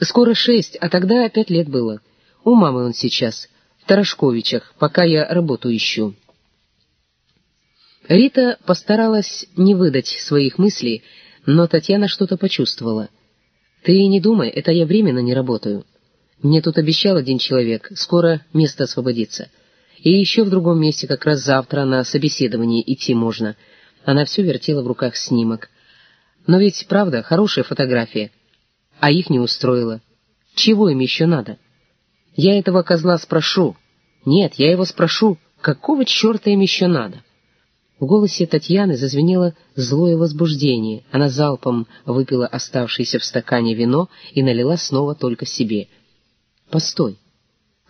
Скоро шесть, а тогда пять лет было. У мамы он сейчас, в Тарашковичах, пока я работу ищу. Рита постаралась не выдать своих мыслей, но Татьяна что-то почувствовала. «Ты не думай, это я временно не работаю. Мне тут обещал один человек, скоро место освободится. И еще в другом месте как раз завтра на собеседование идти можно». Она все вертела в руках снимок. «Но ведь, правда, хорошая фотография. А их не устроила. Чего им еще надо?» «Я этого козла спрошу. Нет, я его спрошу, какого черта им еще надо?» В голосе Татьяны зазвенело злое возбуждение. Она залпом выпила оставшееся в стакане вино и налила снова только себе. «Постой!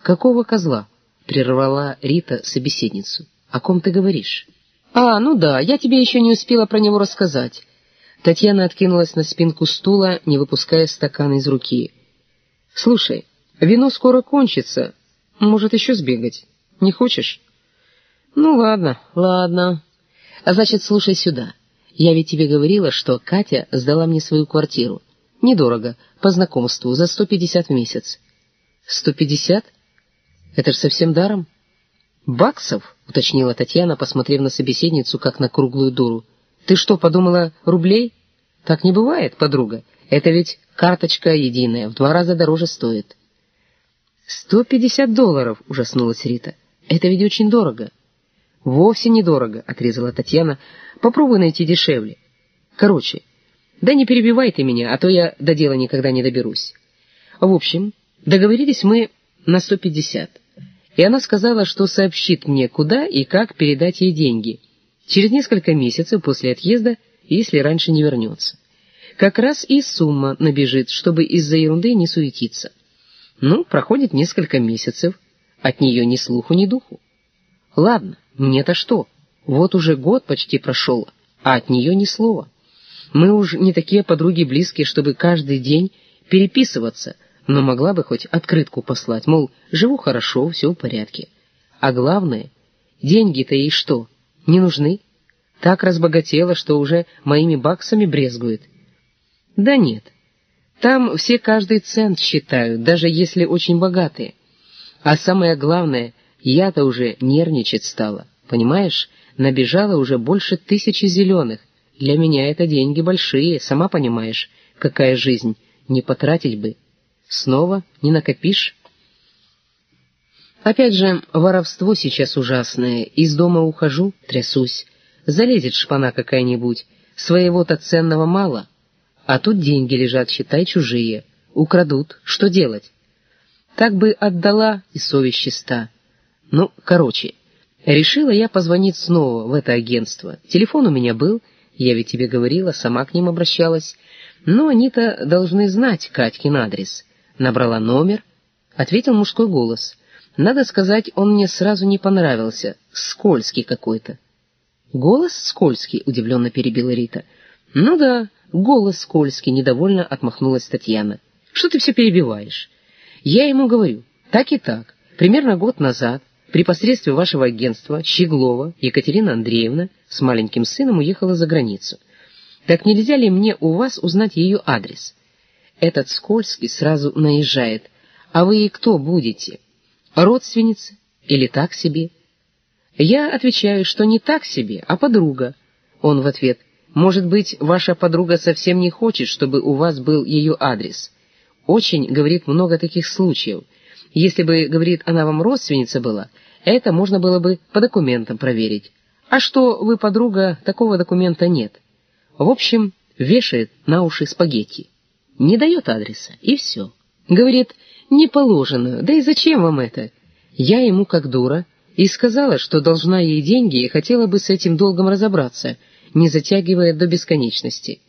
Какого козла?» — прервала Рита собеседницу. «О ком ты говоришь?» «А, ну да, я тебе еще не успела про него рассказать». Татьяна откинулась на спинку стула, не выпуская стакан из руки. «Слушай, вино скоро кончится. Может, еще сбегать? Не хочешь?» «Ну ладно, ладно». А значит, слушай сюда. Я ведь тебе говорила, что Катя сдала мне свою квартиру. Недорого, по знакомству, за сто пятьдесят в месяц. Сто пятьдесят? Это ж совсем даром. Баксов, уточнила Татьяна, посмотрев на собеседницу, как на круглую дуру. Ты что, подумала, рублей? Так не бывает, подруга. Это ведь карточка единая, в два раза дороже стоит. «Сто пятьдесят долларов!» — ужаснулась Рита. «Это ведь очень дорого». «Вовсе недорого», — отрезала Татьяна. «Попробуй найти дешевле. Короче, да не перебивай ты меня, а то я до дела никогда не доберусь. В общем, договорились мы на сто пятьдесят, и она сказала, что сообщит мне, куда и как передать ей деньги, через несколько месяцев после отъезда, если раньше не вернется. Как раз и сумма набежит, чтобы из-за ерунды не суетиться. Ну, проходит несколько месяцев, от нее ни слуху, ни духу. Ладно, мне-то что? Вот уже год почти прошел, а от нее ни слова. Мы уж не такие подруги близкие, чтобы каждый день переписываться, но могла бы хоть открытку послать, мол, живу хорошо, все в порядке. А главное, деньги-то ей что, не нужны? Так разбогатела, что уже моими баксами брезгует. Да нет, там все каждый цент считают, даже если очень богатые. А самое главное, я-то уже нервничать стала, понимаешь? Набежало уже больше тысячи зеленых. Для меня это деньги большие, сама понимаешь, какая жизнь, не потратить бы. Снова не накопишь? Опять же, воровство сейчас ужасное. Из дома ухожу, трясусь. Залезет шпана какая-нибудь. Своего-то ценного мало. А тут деньги лежат, считай, чужие. Украдут. Что делать? Так бы отдала, и совесть чиста. Ну, короче, решила я позвонить снова в это агентство. Телефон у меня был, я ведь тебе говорила, сама к ним обращалась. Но они-то должны знать Катькин адрес. Набрала номер, ответил мужской голос. Надо сказать, он мне сразу не понравился, скользкий какой-то. «Голос скользкий?» — удивленно перебила Рита. «Ну да, голос скользкий», — недовольно отмахнулась Татьяна. «Что ты все перебиваешь?» «Я ему говорю, так и так. Примерно год назад при посредстве вашего агентства Щеглова Екатерина Андреевна с маленьким сыном уехала за границу. Так нельзя ли мне у вас узнать ее адрес? Этот Скользкий сразу наезжает. А вы кто будете? Родственница или так себе? Я отвечаю, что не так себе, а подруга. Он в ответ, может быть, ваша подруга совсем не хочет, чтобы у вас был ее адрес. Очень, говорит, много таких случаев — если бы, говорит, она вам родственница была, это можно было бы по документам проверить. А что вы подруга, такого документа нет. В общем, вешает на уши спагетти. Не дает адреса, и все. Говорит, не положено, да и зачем вам это? Я ему как дура, и сказала, что должна ей деньги и хотела бы с этим долгом разобраться, не затягивая до бесконечности.